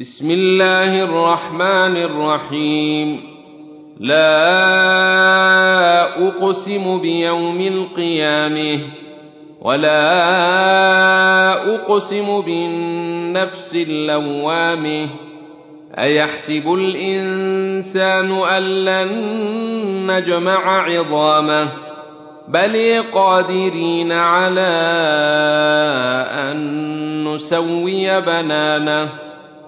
بسم الله الرحمن الرحيم. لا أقسم بيوم القيامة ولا أقسم بالنفس اللوامة. أيحسب الإنسان أن لن نجمع عظامه؟ بل قادرين على أن نسوي بنانه.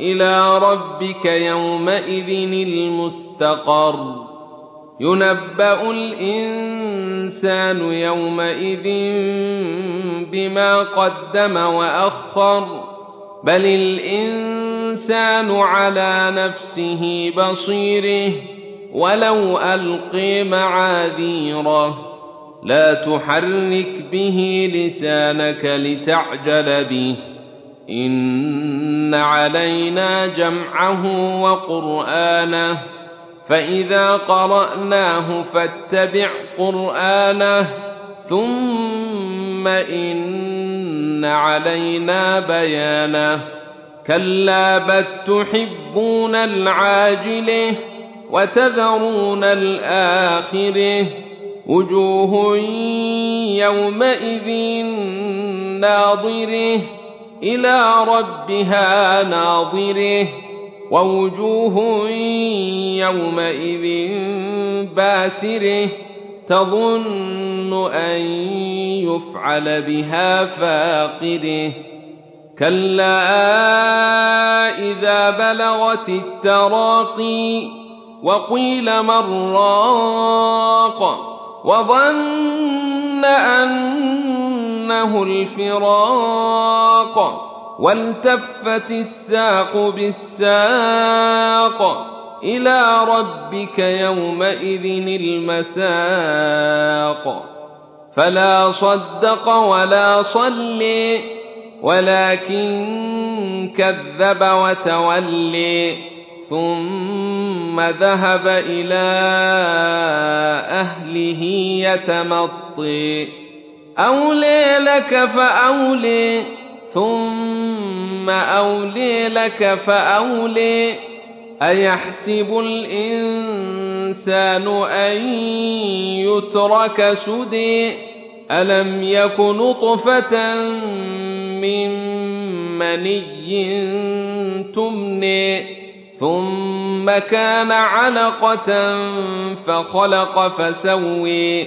إلى ربك يومئذ المستقر. ينبأ الإنسان يومئذ بما قدم وأخر. بل الإنسان على نفسه بصيره ولو ألقي معاذيره. لا تحرك به لسانك لتعجل به. ان علينا جمعه وقرانه فاذا قراناه فاتبع قرانه ثم ان علينا بيانه كلا بل تحبون العاجله وتذرون الاخره وجوه يومئذ ناظره إلى ربها ناظرة. ووجوه يومئذ باسرة. تظن أن يفعل بها فاقرة. كلا إذا بلغت التراقي. وقيل من راق. وظن انه الفراق والتفت الساق بالساق إلى ربك يومئذ المساق فلا صدق ولا صلي ولكن كذب وتولي ثم ذهب إلى اهله يتمطي أولي لك فأولي ثم أولي لك فأولي. أيحسب الإنسان أن يترك سدي؟ ألم يك نطفة من مني تمني؟ ثم كان علقة فخلق فسوي.